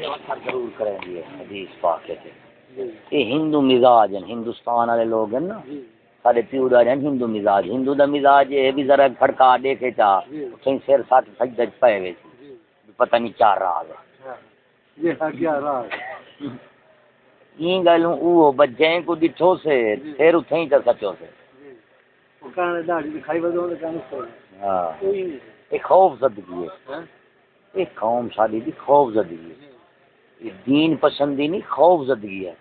ضرور کریں گے حدیث پاک کے یہ ہندو مزاج ہیں ہندوستان والے لوگ ہیں نا۔ سارے پیو دا ہیں ہندو مزاج۔ ہندو دا مزاج یہ بھی ذرا کھڑکا دیکھے چا۔ کہیں سر سات سجدہ پے وے پتہ نہیں چار رہا ہے۔ یہ کیا رہا این گلوں او بجیں کو ڈٹھو سے پھر اتھیں تے سچو سے۔ کانے داڑھی دکھائی نے کانے سے ہاں ایک خوف زدگی ہے۔ ایک قوم شادی دی خوف زدگی ہے۔ دین پسندی نہیں خوف زدگی ہے۔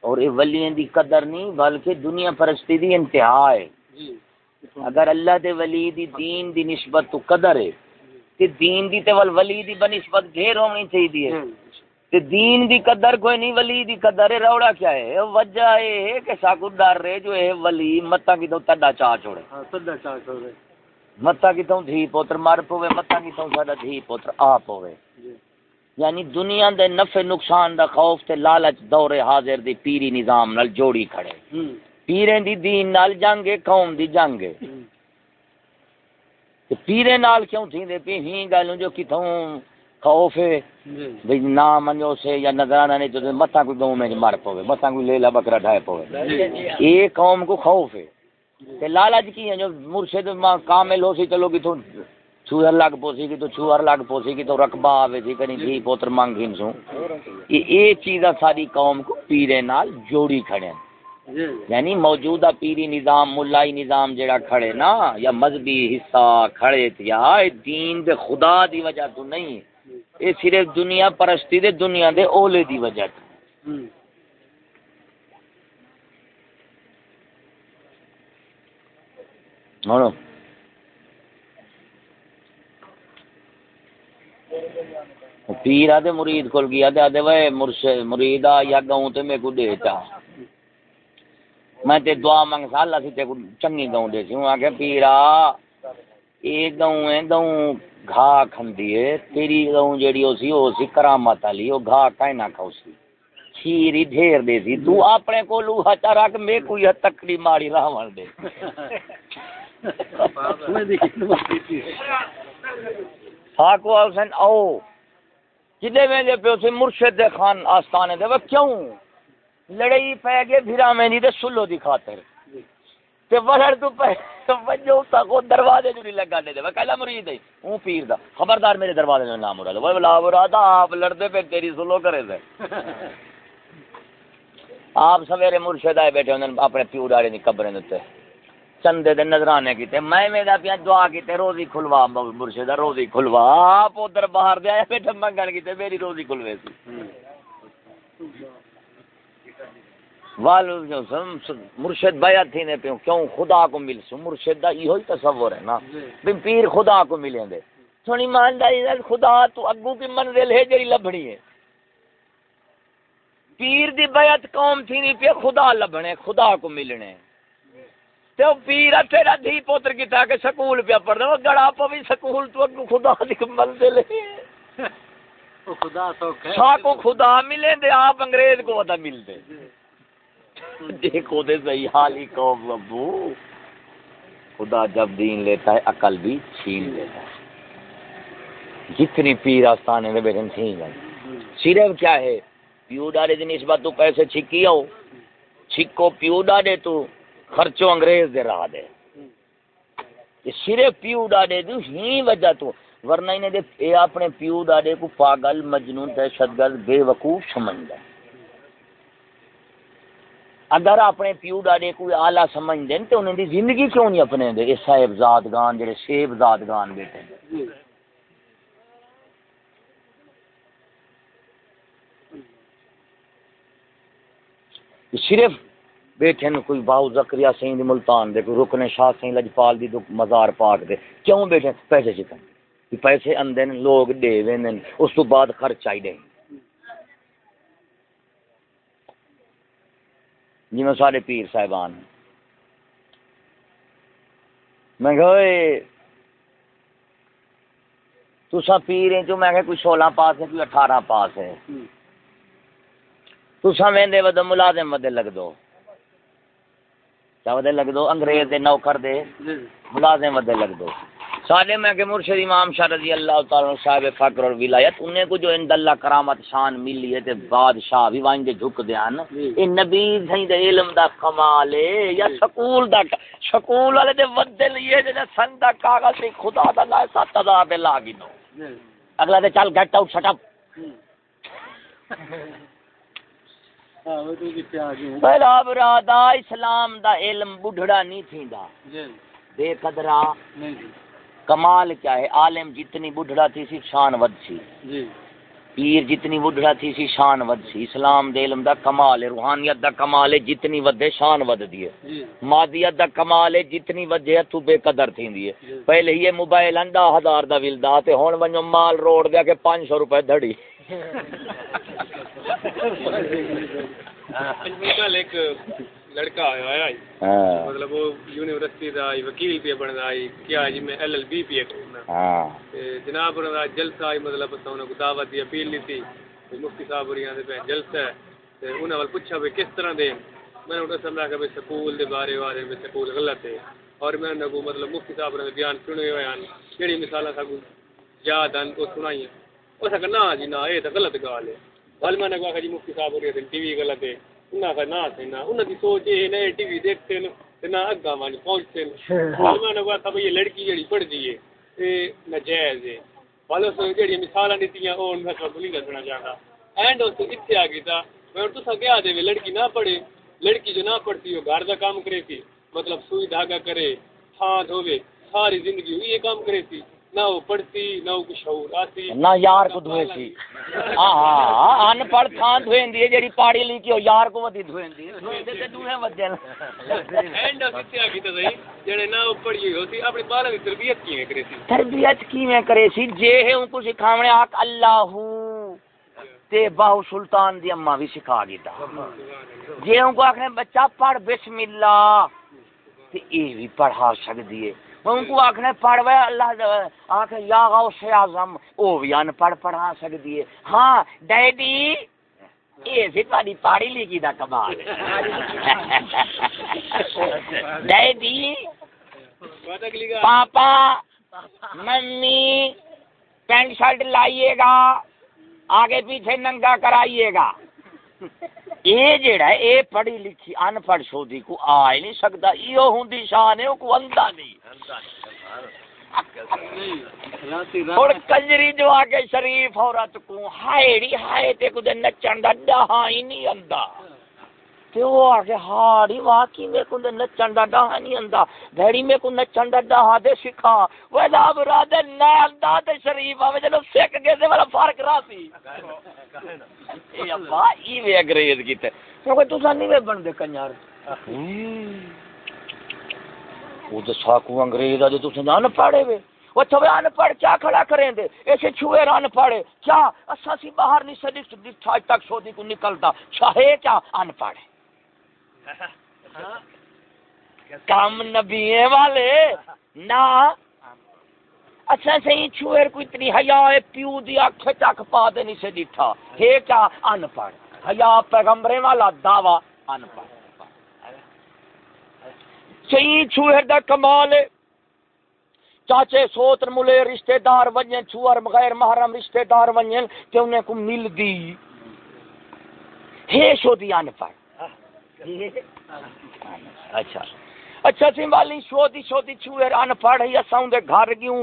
اور یہ ولیاں دی قدر نہیں بلکہ دنیا پرستی دی انتہا ہے۔ اگر اللہ دے ولی دی دین دی نسبت تو قدر ہے تے دین دی تے ول ولی دی بنسبت گھیر ہونی چاہیے تے دین دی قدر کوئی نہیں ولی دی قدر ہے روڑا کیا ہے؟ وجہ ہے کہ ساکو ڈر رہے جو ہے ولی متا کی تو تڈا چا چھوڑے۔ ہاں سدا چا رہے متا کی تو دھی پوتر مر پوے متا کی تو ساڈا دھی پوتر آ پوے۔ یعنی دنیا دے نفع نقصان دا خوف تے لالچ دور حاضر دی پیری نظام نال جوڑی کھڑے۔ پیریں دی دین نال جنگ ہے قوم دی جنگ ہے۔ تے پیرے نال کیوں تھی دے پی ہی گلوں جو کتھوں خوف ہے۔ بھئی نہ منو سے یا نظرانہ نہیں تو متا کوئی گاؤں میں مر پوے متا کوئی لیلا بکرا ڈھائے پوے۔ یہ قوم کو خوف ہے۔ تے لالچ کی ہے جو مرشد ماں کامل ہو سی چلو کتھوں چھوہر لگ پوسی کی تو چھوہر لگ پوسی کی تو رقبہ آوے تھی کنی پوتر سوں۔ اے ساری قوم کو پیرے نال جوڑی کھڑے ہیں یعنی موجودہ پیری نظام ملائی نظام جڑا کھڑے نا یا مذہبی حصہ کھڑے تھیا اے دین دے خدا دی وجہ تو نہیں۔ اے صرف دنیا پرستی دے دنیا دے اولے دی وجہ تو۔ پیر آدھے مرید کول گیا تے آدھے وے مرشد مرید آ یا گاؤں تے میں کو دے چا میں تے دعا منگ سا اللہ سی تے کو چنگی گاؤں دے سی ہوں آکھے پیرا اے گاؤں ہے گاؤں گھا کھندی ہے۔ تیری گاؤں جیڑی ہو سی او سی کرامت والی او گھا کائیں نہ کھاؤ سی۔ کھیری ڈھیر دے سی۔ تو اپنے کو لوہا چا رکھ میں کوئی تکڑی ماڑی راون دے۔ ساکو حسین او جدے میں دے پیو سی مرشد دے خان آستانے دے وہ کیوں؟ لڑائی پہ گئے بھیرا میں نہیں دے سلو دی خاطر۔ تے ولڑ تو پہ وجو تا کو دروازے جو نہیں لگا دے دے وہ کہلا مرید ہے ہوں پیر دا۔ خبردار میرے دروازے میں نام مراد وہ لا مراد آپ لڑتے پہ تیری سلو کرے دے۔ آپ سویرے مرشد آئے بیٹھے انہوں نے اپنے پیو ڈاڑے نہیں قبریں دیتے چندے دے نظرانے کیتے، میں میرا پیا دعا کیتے، روزی کھلوا مرشد روزی کھلوا، آپ ادھر باہر دے آئے بیٹھے منگن کیتے، میری روزی کھلوے سی۔ والو سم مرشد بیعت تھی نے پیوں، کیوں خدا کو مل سو مرشد دا یہ ہوئی تصور ہے نا۔ پیر خدا کو ملیں دے۔ سونی ایمانداری نال خدا تو اگو کی منزل ہے جڑی لبھنی ہے۔ پیر دی بیعت قوم تھی نہیں پہ خدا لبھنے، خدا کو ملنے۔ پیر تیرا دھی پوتر کہ سکول پہ پڑھ وہ گڑا سکول تو خدا دی منزل ہے۔ خدا تو سا کو خدا ملے دے آپ انگریز کو ودا مل دے دیکھو دے صحیح حالی قوم خدا جب دین لیتا ہے عقل بھی چھین لیتا ہے۔ جتنی پیر آستانے میں بیٹھن چھین صرف کیا ہے؟ پیو ڈالے دن اس بات تو پیسے چھکی ہو چھکو پیو ڈالے تو۔ خرچو انگریز دے رہا دے۔ یہ صرف پیو ڈالے تو ہی وجہ تو۔ ورنہ انہیں دے اے اپنے پیو ڈالے کو پاگل، مجنون، دہشت گرد، بے وقوف سمجھ گئے اگر اپنے پیو ڈاڈے کوئی آلہ سمجھ دیں تو انہیں دی زندگی کیوں نہیں اپنے دے؟ یہ صاحب زادگان جڑے شیب زادگان بیٹھے ہیں۔ صرف بیٹھے ہیں کوئی باؤ زکریا سین دی ملتان دے کوئی رکن شاہ سین لجپال دی مزار پاک دے۔ کیوں بیٹھے پیسے چکن۔ پیسے اندے لوگ دے وین اس تو بعد خرچ آئی دیں جی میں سارے پیر صاحبان میں کہ تو سب پیر ہیں جو میں کہ کوئی سولہ پاس ہے کوئی اٹھارہ پاس ہے تو سب ویندے ود ملازم ودے لگ دو۔ کیا ودے لگ دو انگریز دے نوکر دے ملازم ودے لگ دو۔ سالے میں کہ مرشد امام شاہ رضی اللہ تعالی صاحب فقر اور ولایت انہیں کو جو اند اللہ کرامت شان ملی ہے تے بادشاہ بھی وائیں دے جھک دیان اے نبی سیں دے علم دا کمال ہے یا سکول دا سکول والے دے ودے لیے دے سن دا کاغذ تے خدا دا لا سات تدا پہ لا دو اگلا دے چل گٹ آؤٹ شٹ اپ گئے پہلا برادا اسلام دا علم بڈھڑا نہیں تھیندا جی بے قدرا کمال کیا ہے عالم جتنی بڈھڑا تھی سی شان ود سی پیر جتنی بڈھڑا تھی سی شان ود سی اسلام دے علم دا کمال ہے روحانیت دا کمال ہے جتنی ودے شان ود دی ہے جی مادیت دا کمال ہے جتنی ودے تو بے قدر تھیندی ہے پہلے یہ موبائل انڈا ہزار دا ولدا تے ہن ونجو مال روڈ دیا کہ 500 روپے دھڑی کل ایک لڑکا آیا ہے ہاں۔ مطلب وہ یونیورسٹی دا آئی وکیل پہ بندا آئی کیا جی میں ایل ایل بی پی کرنا۔ ہاں۔ جناب دا جلسہ مطلب اساں انہاں کو دعوت دی اپیل لی تھی تے مفتی صاحب اور یہاں دے پہ جلسہ ہے۔ تے انہاں ول پوچھا بھی کس طرح دے میں نے انہیں سمجھا کہ بھئی سکول دے بارے بارے میں سکول غلط ہے۔ اور میں نے کو مطلب مفتی صاحب نے بیان سنے ہوئے ہیں کیڑی مثالاں ساگو یاد نا جی نا اے تے غلط گال ہے۔ بل میں نے کہا جی مفتی صاحب اور یہ ٹی وی غلط ہے انہاں کا تے نا انہاں دی سوچ یہ ہے ٹی وی دیکھتے ہیں تے نہ اگا ون پہنچتے ہیں بل میں نے کہا تھا بھئی یہ لڑکی جڑی پڑھ دی ہے اے ناجائز ہے بل اس جڑی مثالاں دتیاں او میں سب نہیں دسنا چاہتا اینڈ اس اتنے آ گئی میں تسا کیا دے لڑکی نہ پڑھے لڑکی جو نہ پڑھتی وہ گھر کا کام کرے تھی مطلب سوئی دھاگا کرے ہاتھ دھوے ساری زندگی یہ کام کرے تھی نہ وہ پڑھتی نہ وہ کچھ شعور آتی۔ نہ یار کو دھوے سی ہاں ان پڑھ جڑی پاڑی لی کی یار کو ودی دھویندے تے دوہے اینڈ تھا صحیح جڑے نہ وہ پڑھی ہوئی اپنے بالوں کی تربیت کیویں کرے تھی تربیت کیویں کرے سی؟ جے ہے ان کو سکھاونے آک اللہ تے باہو سلطان دی اما بھی سکھا گیتا جے ان کو آکھنے بچہ پڑھ بسم اللہ تے اے بھی پڑھا سکدی ہے۔ ان کو آکھنے پڑھ وے اللہ آکھ یا غوث اعظم، او بھی ان پڑھ پڑھا سکدی ہے۔ ہاں ڈیڈی، اے سی تہاڈی پاڑی لکھی دا کمال۔ Daddy, papa, mummy, pant shirt لائیے گا، آگے پیچھے ننگا کرائیے گا۔ یہ جیڑا ہے اے پڑھی لکھی ان پڑھ شودی کو آ ہی نہیں سکتا۔ ایو ہوں شان ہے کو اندا نہیں۔ اور کنجری جو آگے شریف عورت کو ہائیڑی ہائے تے کو دے نچن دا ڈہا ہی نہیں اندا تے وہ آگے ہاڑی واقعی میں کو نچن دا ڈہا نہیں اندا بھیڑی میں کو نچن دا ڈہا دے سکھا وہ دا برادے نہ اندا تے شریف آوے جلو سکھ گئے سے والا فرق راسی اے ابا ای وے انگریز کیتے۔ کیونکہ تسا نہیں وے بن دے کنیار وہ تو ساکو انگریز آ جو تسا نہ پڑھے وے۔ وہ تو ان پڑھ کیا کھڑا کریں دے؟ ایسے چھوئے ان پڑھے کیا اسا سی باہر نہیں سے دکھ آج تک سودی کو نکلتا۔ چاہے کیا ان پڑھ کام نبیے والے نہ اچھا صحیح چھوئر کو اتنی حیا ہے پیو دی اکھ تک پا دے نہیں سے ڈٹھا ہے کیا؟ ان پڑھ حیا پیغمبرے والا دعوی ان پڑھ صحیح چھوئر دا کمال ہے۔ چاچے سوتر ملے، رشتہ دار ونجن چھوار غیر محرم رشتہ دار ونجن تے انہیں کو مل دی۔ ہے شو دی ان پڑھ اچھا۔ اچھا سی والی شو دی شو دی چھوئر ان پڑھ ہی اساں دے گھر گیوں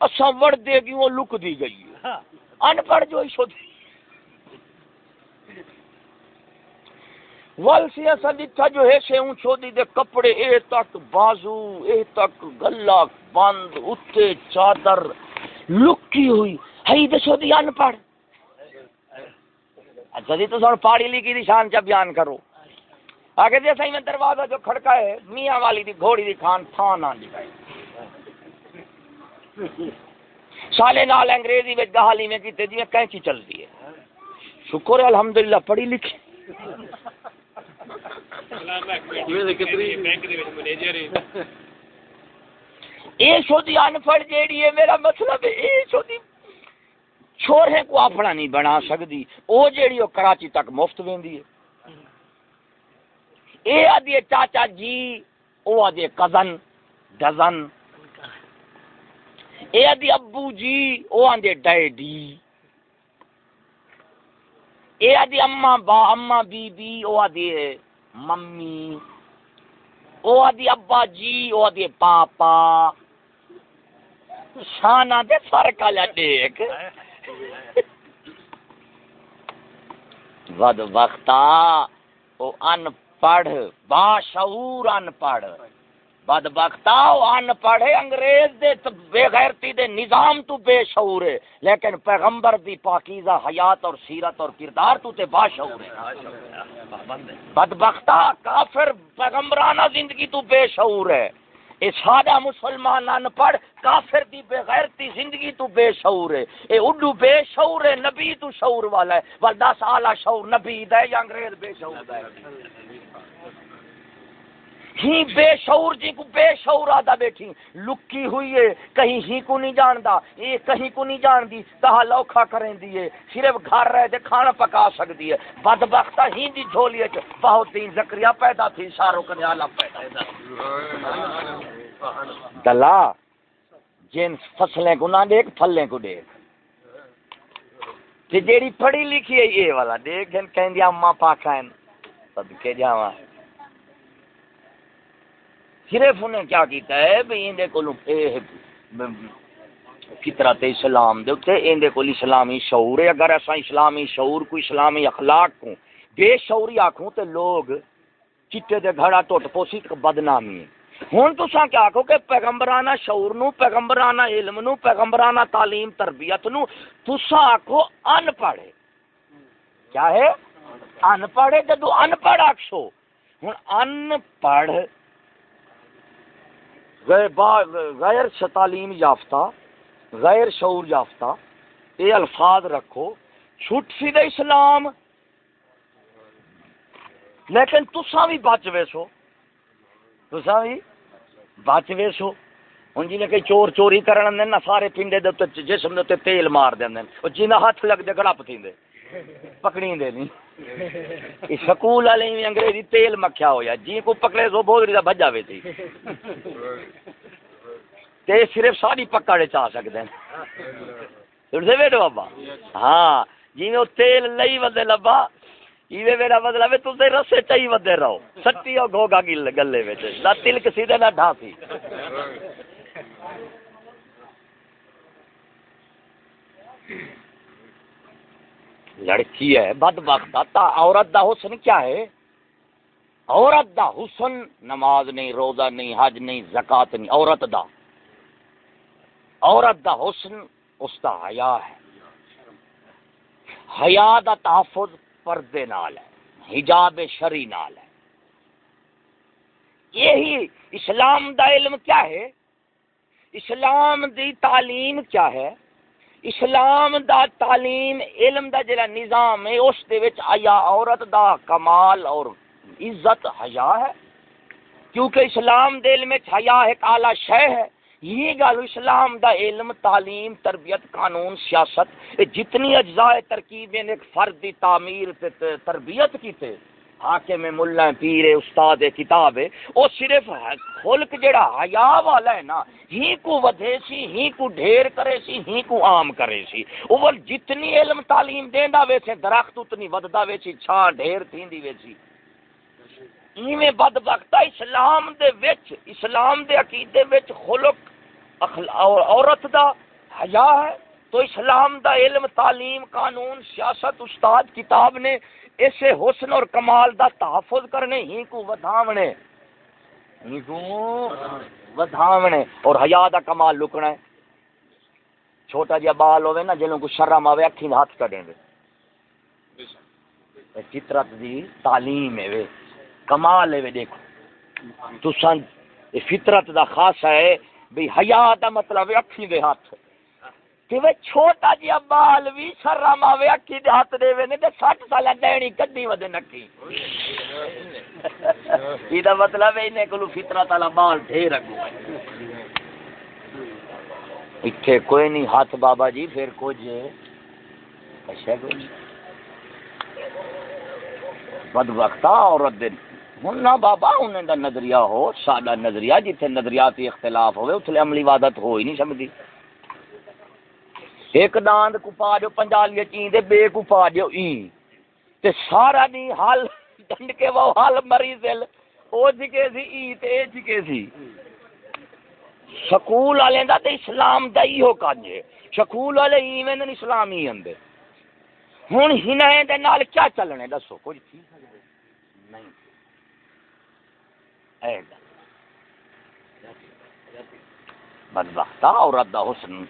اساں وڑ دے گیوں لک دی گئی ان پڑھ جو ہی شو دی ول سی اسا ڈٹھا جو ہے سے اون چھودی دے کپڑے اے تک بازو اے تک گلا بند اتے چادر لکی ہوئی۔ ہئی دے چھودی ان پڑھ۔ اچھا جی تو سن پاڑی لی کی دی شان چا بیان کرو۔ آگے جیسا ہی میں دروازہ جو کھڑکا ہے، میاں والی دی گھوڑی دی کھان تھان آن دی گئی سالے نال انگریزی میں گہالی میں کیتے جی کینچی چل دی ہے۔ شکر ہے، الحمدللہ، پڑھی لکھی۔ اے شودی ان پڑھ جیڑی ہے، میرا مطلب ہے اے شودی چھوڑے کو اپنا نہیں بنا سکتی او جیڑی او کراچی تک مفت ویندی ہے۔ اے آدھی چاچا جی او آدھی کزن ڈزن۔ اے آدھی ابو جی او آندے ڈیڈی۔ اے آدھی اما با اما بی بی او آدھی ممی۔ او آدھی ابا جی او آدھی پاپا۔ شانہ دے فرق آلیا دیکھ ود وقتا او ان پڑھ، باشعور ان پڑھ بد بختا ان پڑھے انگریز دے بے غیرتی دے نظام تو بے شعور ہے، لیکن پیغمبر دی پاکیزہ حیات اور سیرت اور کردار تو تے باشعور ہے۔ بد بختا کافر پیغمبرانہ زندگی تو بے شعور ہے۔ اے سادہ مسلمان ان پڑھ کافر دی بے غیرتی زندگی تو بے شعور ہے۔ اے اڈو بے شعور ہے، نبی تو شعور والا ہے۔ ول دس اعلی شعور، نبی دا یا انگریز بے شعور دا ہے؟ ہی بے شعور جی کو بے شعور آدھا بیٹھی۔ لکی ہوئی ہے، کہیں ہی کو نہیں جاندا۔ یہ کہیں کو نہیں جان دی تہا لوکھا کریں دیئے صرف گھر رہے دے، کھانا پکا سکتی ہے۔ بدبختہ ہی دی جھولی ہے۔ بہت دین زکریہ پیدا تھی شارو کرنے آلہ پیدا دلا، جن فصلیں کو نہ دیکھ، پھلیں کو دیکھ۔ تے جیڑی پڑھی لکھی ہے، یہ والا دیکھ۔ کہیں دیا اماں پاکا ہے صدقے جاواں صرف انہیں کیا کیتا ہے بھئی اندے کو فطرت اسلام دے تے اندے کو اسلامی شعور ہے۔ اگر ایسا اسلامی شعور کو اسلامی اخلاق کو بے شعوری آکھوں تے لوگ چٹے دے گھڑا ٹوٹ پوسی بدنامی ہے۔ ہوں تسا کیا آخو کہ پیغمبرانہ شعور نو، پیغمبرانہ علم نو، پیغمبرانہ تعلیم، تربیت نو تسا آخو ان پڑھے۔ کیا ہے؟ ان پڑھے، جدو ان پڑھ آخسو ہوں ان پڑھ غیر تعلیم یافتہ، غیر شعور یافتہ یہ الفاظ رکھو، چھٹ سی دے اسلام۔ لیکن تسا بھی بچ ویسو۔ تسا بھی بچ ویسو۔ ہوں جی کئی چور چوری کرن نہ، سارے پنڈے دے جسم دے تیل مار دیں جنہیں ہاتھ لگتے گڑپ تھی پکڑی دے نہیں سکول والے بھی انگریزی تیل مکھیا ہوا جی کو پکڑے سو بہت ریتا بجا وے تھی تے صرف ساری پکڑے چاہ سکتے ہیں بیٹھو بابا؟ ہاں۔ جی وہ تیل لئی ودے لبا ایوے میرا مطلب ہے تے رسے چاہی ودے رہو۔ سٹی اور گوگا گل گلے وچ۔ نہ تلک سیدھے نہ ڈھاسی لڑکی ہے بد وقت عورت دا حسن کیا ہے؟ عورت دا حسن نماز نہیں، روزہ نہیں، حج نہیں، زکات نہیں، عورت دا۔ عورت دا حسن اس دا حیا ہے۔ حیا دا تحفظ پردے نال ہے، حجاب شری نال ہے۔ یہی اسلام دا علم کیا ہے؟ اسلام دی تعلیم کیا ہے؟ اسلام دا تعلیم، علم دا جڑا نظام ہے، اس دے وچ آیا عورت دا کمال اور عزت حیا ہے۔ کیونکہ اسلام دے علم وچ حیا ایک اعلی شے ہے۔ یہ گل اسلام دا علم، تعلیم، تربیت، قانون، سیاست جتنی اجزاء ترکیب ایک فرد دی تعمیر تے تربیت کیتے حاکم ملا، پیر استاد کتاب ہے او صرف خلق جڑا حیا والا ہے نا، ہی کو ودھے سی، ہی کو ڈھیر کرے سی، ہی کو عام کرے سی۔ اول جتنی علم تعلیم دیندا ویسے درخت اتنی وددا ویسی چھا ڈھیر تھیندی ویسی ایویں بدبخت اسلام دے وچ، اسلام دے عقیدے وچ خلق عورت دا حیا ہے۔ تو اسلام دا علم، تعلیم، قانون، سیاست، استاد، کتاب نے اسے حسن اور کمال دا تحفظ کرنے، ہی کو ودھاونے۔ ہی کو ودھاونے اور حیا دا کمال لکنا ہے۔ چھوٹا جہا بال ہوے نا جنوں کو شرم آوے، اکھیں ہاتھ کڈیں دے فطرت دی تعلیم ہے وے، کمال ہے وے، دیکھو۔ تساں فطرت دا خاص ہے، بھئی حیا دا مطلب اکھیں دے ہاتھ۔ کہ وہ چھوٹا جی بال بھی شرم آوے اکی دے ہاتھ دے وے تے 60 سال ڈیڑی کڈی ودے نکی یہ مطلب ہے انہیں کلو فطرت والا بال ڈھیر اگو اتھے کوئی نہیں ہاتھ بابا جی پھر کچھ اچھا کوئی بد وقتا عورت دن ہوں نہ بابا انہیں دا نظریہ ہو سادہ نظریہ جتھے نظریاتی اختلاف ہوئے اتھے عملی عبادت ہو ہی نہیں سکتی ایک داند کو پا جو پنجالی چین دے بے کو پا جو ای۔ تے سارا دی حال ڈنڈ کے وہ حال مریض دل او جکے سی ای تے اے جکے سی۔ سکول والے دا تے اسلام دا ہی ہو کانجے سکول والے ای وین اسلام ہی اندے ہن ہنے دے نال کیا چلنے؟ دسو کچھ تھی نہیں۔ اے۔ گل بدبخت عورت دا حسن۔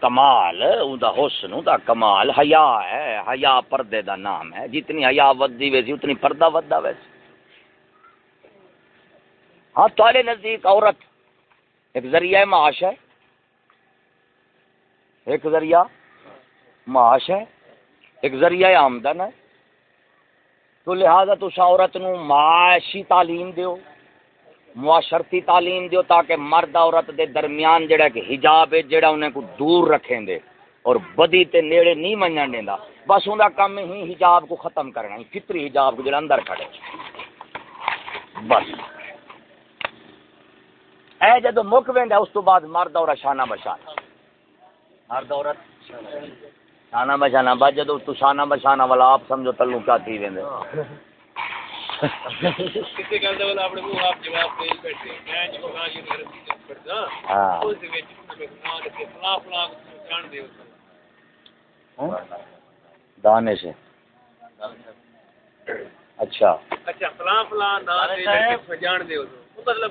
کمال، اوندا حسن، اوندا کمال، حیا ہے، حیا پردے دا نام ہے، جتنی حیا ودی ویسی اتنی پردہ ودا ویسی ہاں تارے نزدیک عورت، ایک ذریعہ معاش ہے۔ ایک ذریعہ معاش ہے۔ ایک ذریعہ آمدن ہے۔ تو لہذا تو عورت نو معاشی تعلیم دیو۔ معاشرتی تعلیم دیو تاکہ مرد عورت دے درمیان جڑا کہ حجاب ہے، جڑا انہیں کو دور رکھیں دے اور بدی تے نیڑے نہیں منجن دیندا۔ بس اوندا کام ہی حجاب کو ختم کرنا ہے، فطری حجاب کو جڑا اندر کھڑے۔ بس۔ اے جدو مک ویندا اس تو بعد مرد اور شانہ بشانہ مرد عورت شانہ بشانہ بعد جدو تو شانہ بشانہ والا آپ سمجھو تلو کیا تھی ویندے کسی گل دا والا اپنے منہ آپ جواب دے بیٹھے میں جو کہا یہ میرا سی پڑھدا ہاں اس دے وچ میں نا کے فلاں فلاں جان دے دانے سے اچھا اچھا فلاں فلاں نا دے کے جان دے مطلب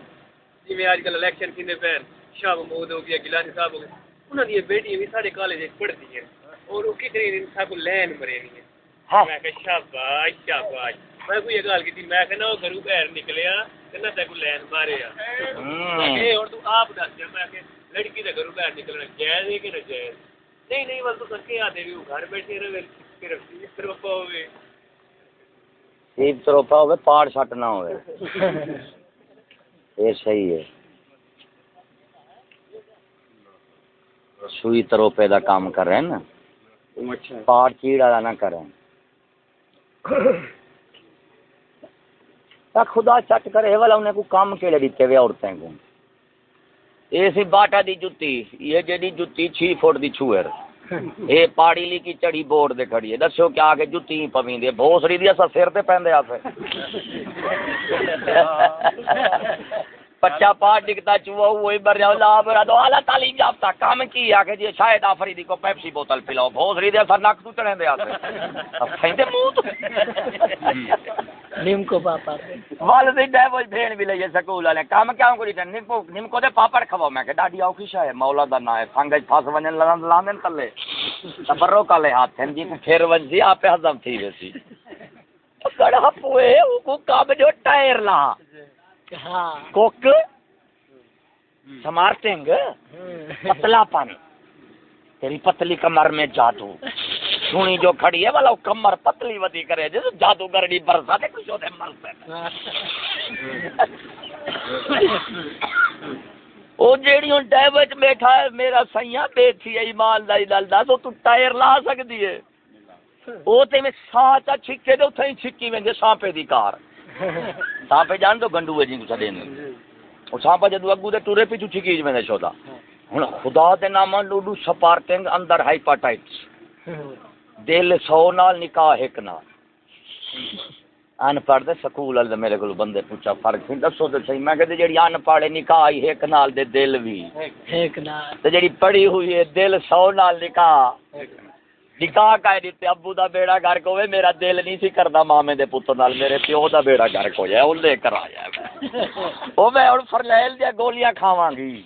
جی اج کل الیکشن کیندے پین شاہ محمود ہو گیا گیلانی صاحب ہو گئے انہاں دی بیٹیاں بھی سارے کالج وچ پڑھدی ہیں اور وہ کتنی دن سب لین مرے نہیں ہاں میں کہ شاباش شاباش میں کوئی یہ گل کی میں کہ نہ گھروں باہر نکلیا نہ تے کو لین ماریا اے اور تو آپ دس دے میں کہ لڑکی دے گھروں باہر نکلنا جائز ہے کہ نہ جائز نہیں نہیں ول تو سکے آدے بھی گھر بیٹھے رہے صرف صرف ہوے سیب تروپا ہوئے پاڑ سٹ نہ ہوئے یہ صحیح ہے سوئی تروپے دا کام کر رہے ہیں نا پاڑ چیڑ والا نہ کریں تا خدا چٹ کرے والا انہیں کو کام کیڑے دیتے ہوئے عورتیں کو یہ سی باٹا دی جتی یہ جڑی جتی چھ فٹ دی چھوئر اے پاڑی لی کی چڑی بورڈ دے کھڑی ہے دسو کیا کہ جتی پویں دے بھوسری دی اسا سر تے پیندے آسے بچہ پاٹ ڈگتا چوہا وہی بر جاؤ لا برا دو اعلی تعلیم یافتہ کام کی آ کہ جی شاید آفریدی کو پیپسی بوتل پلاؤ بھوسری دے سر نک تو چڑھیں دے آسے اب پھینتے منہ تو۔ نیم کو پاپا۔ والدین ڈے وہ بھین بھی لئیے سکول والے۔ کام کیا کو دیتے نمکو نمکو دے پاپڑ کھواؤ۔ میں کہ ڈاڈی آؤ کیشا ہے؟ مولا دا نا ہے۔ سنگج پھاس ونجن لگن لامن کلے تبرو کلے ہاتھ جی پھر ونجی آپ پہ ہضم تھی ویسی۔ کڑا پوئے کو کام جو ٹائر لا ہاں۔ کوک سمارٹنگ پتلا پن تیری پتلی کمر میں جادو۔ سونی جو کھڑی ہے، والا کمر پتلی ودی کرے۔ جس جادوگرنی برسا دے کچھ ہوتے مرتے او جیڑی ہن ڈے وچ بیٹھا ہے، میرا سیاں بیٹھی ہے، ایمان دا دل دا تو تو ٹائر لا سکدی ہے۔ او تے میں سانچا چھکے دے، اوتھے ہی چھکی ویندے سانپے دی کار۔ سانپے جان دو گنڈو جی کو چھڈے نے او سانپا جدو اگو دے ٹورے پیچھے چھکی ویندے شودا ہن خدا دے نام لوڈو سپارٹنگ اندر ہائپاٹائٹس دل سو نال نکاح ایک نال ان پڑھ دے سکول والے میرے کول بندے پوچھا فرق سی دسو تے صحیح میں کہتے جڑی ان پڑھے نکاح ہی ایک نال دے دل بھی ایک نا تے جڑی پڑھی ہوئی ہے دل سو نال نکاح نکاح کہہ دیتے، ابو دا بیڑا گھر کو میرا دل نہیں سی کردا مامے دے پتر نال، میرے پیو دا بیڑا گھر کو جائے او لے کر آیا میں۔ او میں ہن فرلیل دی گولیاں کھاواں گی۔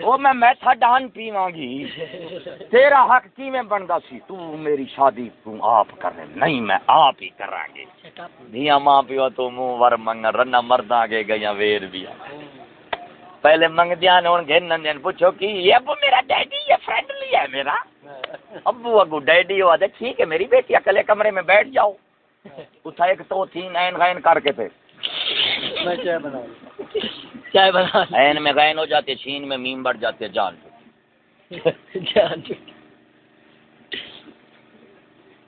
او میں میٹھا ڈان پیواں گی۔ تیرا حق کیویں بندا سی؟ تو میری شادی تو آپ کرنے، نہیں میں آپ ہی کراں گے دھیاں ماں پیو تو منہ ور منگ رنا مرداں کے گیاں ویر بھی پہلے منگ دیاں ہن گھن نندن پوچھو کہ یہ ابو میرا ڈیڈی یہ فرینڈلی ہے میرا؟ ابو اگو ڈیڈی ہوا دے ٹھیک ہے میری بیٹی اکلے کمرے میں بیٹھ جاؤ۔ اتھا ایک تو تھی نین غین کر کے پھر۔ میں چائے بنا چائے بنا این میں غین ہو جاتے چھین میں میم بڑھ جاتے جان۔ جان۔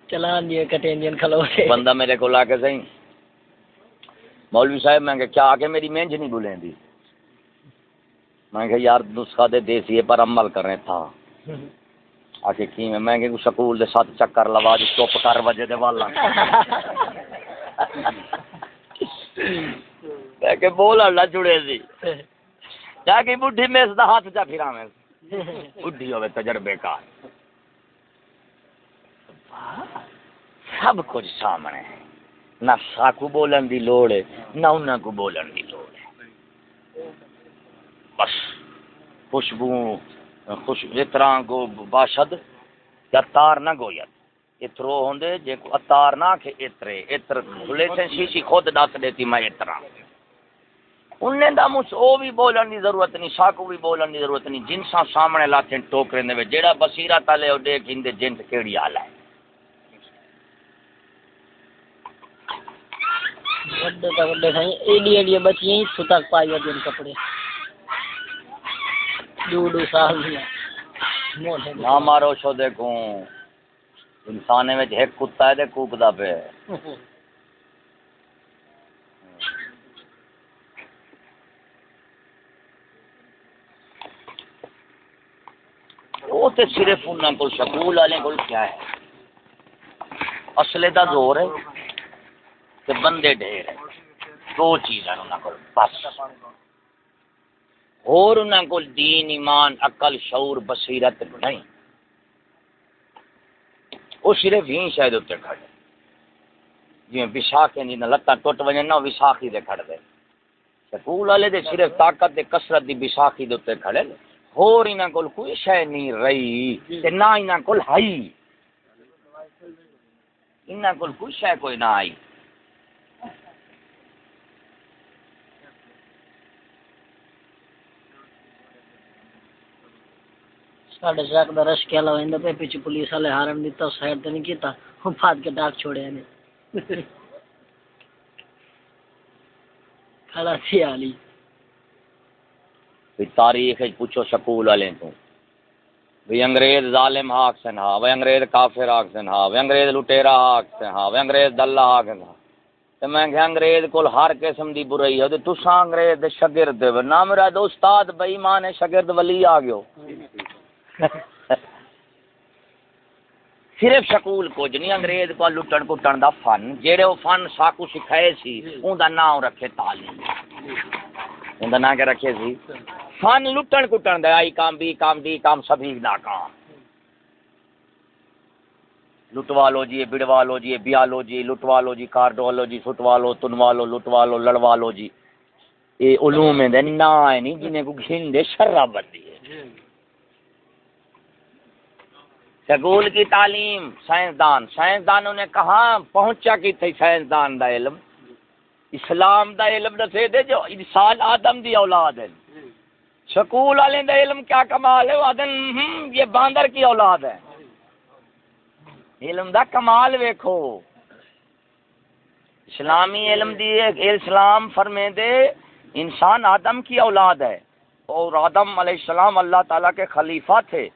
چلان دیے کٹے انجن کھلو بندہ میرے کو لا کے صحیح مولوی صاحب میں کہ کیا آگے میری مینج نہیں بولیں دی؟ میں کہ یار نسخہ دے دیسی پر عمل کر رہے تھا آکے کی میں میں کہ سکول دے ساتھ چکر لوا دی، چپ کر وجہ دے والا۔ میں کہ بولا نہ جڑے سی جا کے بڈھی میں اس دا ہاتھ چا پھرا میں بڈھی ہوے تجربے کار۔ سب کچھ سامنے۔ ہے نہ ساکو بولن دی لوڑ ہے، نہ انہاں کو بولن دی لوڑ ہے۔ بس، خوشبو۔ خوش اتراں کو باشد، یا تار نہ گویت اترو ہوندے، جے کو اتار نہ کہ اترے اتر کھلے سے شیشی خود دس دیتی میں اترا انہیں دا مجھ او بھی بولن دی ضرورت نہیں ساکو بھی بولن دی ضرورت نہیں۔ جنساں سامنے لاتے ٹوکرے دے جیڑا بصیرہ تلے او دیکھ ہندے جنس کیڑی حال ہے۔ وڈے تا وڈے سائیں ایڈی ایڈی بچیاں ہی تک پائی ہوتے ہیں کپڑے۔ دو دو سال دیا نہ مارو شو دیکھوں۔ انسانے میں ایک کتا ہے دے کوکدا پہ وہ تے صرف انہاں کو سکول والے کو کیا ہے؟ اصلے دا زور ہے تے بندے ڈھیر ہیں۔ دو چیزاں انہاں کو بس۔ اور انہاں کو دین، ایمان، عقل، شعور، بصیرت نہیں۔ وہ صرف ہی شاید اتنے کھڑے۔ جی وشاخ جی لتاں ٹوٹ وجے نہ وشاخی دے کھڑ دے۔ سکول والے دے صرف طاقت دے کثرت دی وشاخی دے اتنے کھڑے ہور انہاں کول کوئی شے نہیں رہی تے نہ انہاں کول ہئی انہاں کول کوئی شے کوئی نہ آئی۔ ساڈے دا رش پیچھے پولیس والے ہارن دیتا سائڈ تے نہیں کیتا ہم پھاد کے ڈاک چھوڑے نے کھڑا سی علی تاریخ پوچھو سکول والے تو۔ بھی انگریز ظالم حاک سن ہا وہ انگریز کافر حاک سن ہا وہ انگریز لٹیرا حاک سن ہا وہ انگریز دلہ حاک سن ہا تے میں کہ انگریز کول ہر قسم دی برائی ہے تے تساں انگریز دے شاگرد نہ میرا دو استاد بے ایمان ہے شاگرد ولی آ گیو۔ صرف سکول کچھ نہیں انگریز کو لٹن کٹن دا فن۔ جیڑے وہ فن ساکو سکھائے سی اون دا نام رکھے تعلیم۔ اون دا نام کیا رکھے سی؟ فن لٹن کٹن دا آئی کام بی کام ڈی کام سبھی ناکام لٹوا لو جی بڑوا لو جی بیا لو جی لٹوا لو جی کارڈوا لو جی سٹوا لو تنوا لو لٹوا لو لڑوا لو جی۔ یہ علوم ہے نا ہے نہیں جنہیں کو گھن دے شراب بندی ہے سکول کی تعلیم، سائنسدان۔ سائنسدانوں نے کہاں پہنچا کی تھی سائنسدان دا علم؟ اسلام دا علم دسے دے جو انسان آدم دی اولاد ہے۔ سکول والے دا علم کیا کمال ہے؟ آدم یہ باندر کی اولاد ہے۔ علم دا کمال ویکھو۔ اسلامی علم دی اسلام فرمے دے، انسان آدم کی اولاد ہے۔ اور آدم علیہ السلام اللہ تعالیٰ کے خلیفہ تھے۔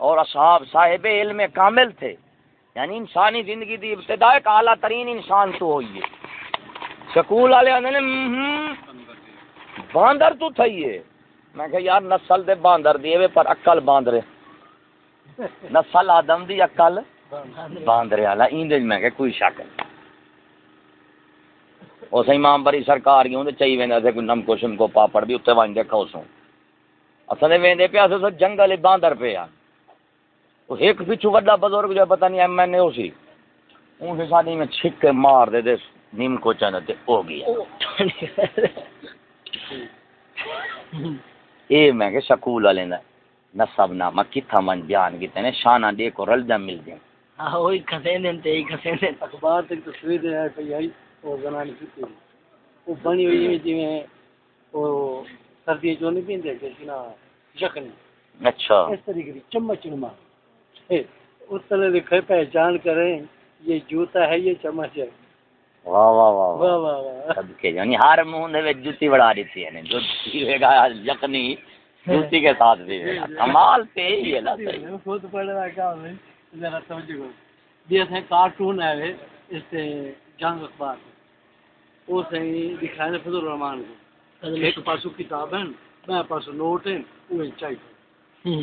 اور اصحاب صاحب علم کامل تھے۔ یعنی انسانی زندگی دی ابتدا ایک اعلیٰ ترین انسان تو ہوئی ہے۔ سکول والے آدھے باندر تو تھئی ہے۔ میں کہ یار، نسل دے باندر دیے وے پر عقل باندرے نسل آدم دی عقل باندرے والا این میں کہ کوئی شک نہیں۔ اس امام بری سرکار کیوں تے چاہیے ویندا تے کوئی نم کوشن کو پاپڑ بھی اوتے وان دیکھو سو اسنے ویندے پیا سو جنگل باندر پیا۔ ایک پچھو وڈا بزرگ جو پتہ نہیں ایم این اے سی۔ اون سے سانی میں چھک کے مار دے دے نیم کو چند تے ہو گیا۔ اے میں کہ سکول والے دا نسب نامہ کتھا من بیان کیتے نے شانہ دے کو رل جم مل دیں ہاں وہی کھسین دین تے ہی کھسین دین اخبار تک تصویر ہے پئی آئی اور زنانی کی وہ بنی ہوئی ہے جی میں وہ سردی جو نہیں پیندے کہ نا یخنی اچھا۔ اس طریقے کی چمچ نما اس طرح لکھے پہچان کریں یہ جوتا ہے یہ چمچ ہے۔ واہ واہ واہ واہ۔ واہ واہ صدقے یعنی ہر منہ دے وچ جوتی بڑا دیتی ہے جو پیے گا یقنی جوتی کے ساتھ بھی کمال تے ہی ہے نا صحیح۔ خود پڑھ رہا کیا ہے ذرا کرو۔ یہ ہے کارٹون ہے اس سے جنگ اخبار وہ سے دکھائے فضل الرحمان کو۔ ایک پاسو کتاب ہے میں پاسو نوٹ ہے وہ چاہیے۔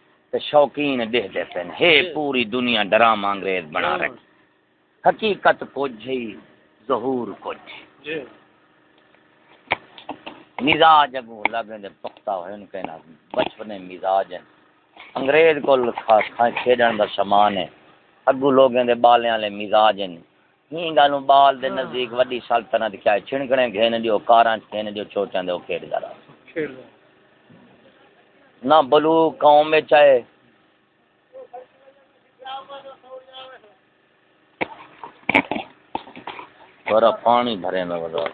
تے شوقین دے دے پن ہے پوری دنیا ڈرامہ انگریز بنا رکھ حقیقت کچھ ہی ظہور کچھ جی۔ مزاج اگو لگے دے پختہ ہوئے ان کہنا بچپنے مزاج ہیں انگریز کو کھیڈن دا سامان ہے۔ اگو لوگوں دے بالیاں والے مزاج ہیں۔ ہی گالوں بال دے نزدیک وڈی سلطنت کیا ہے چھنکنے گھین دیو کاراں گھین دیو چوچاں دے او کھیڈ جا رہا۔ رہا نہ بلو قوم میں چاہے۔ تھوڑا پانی بھرے نا بازار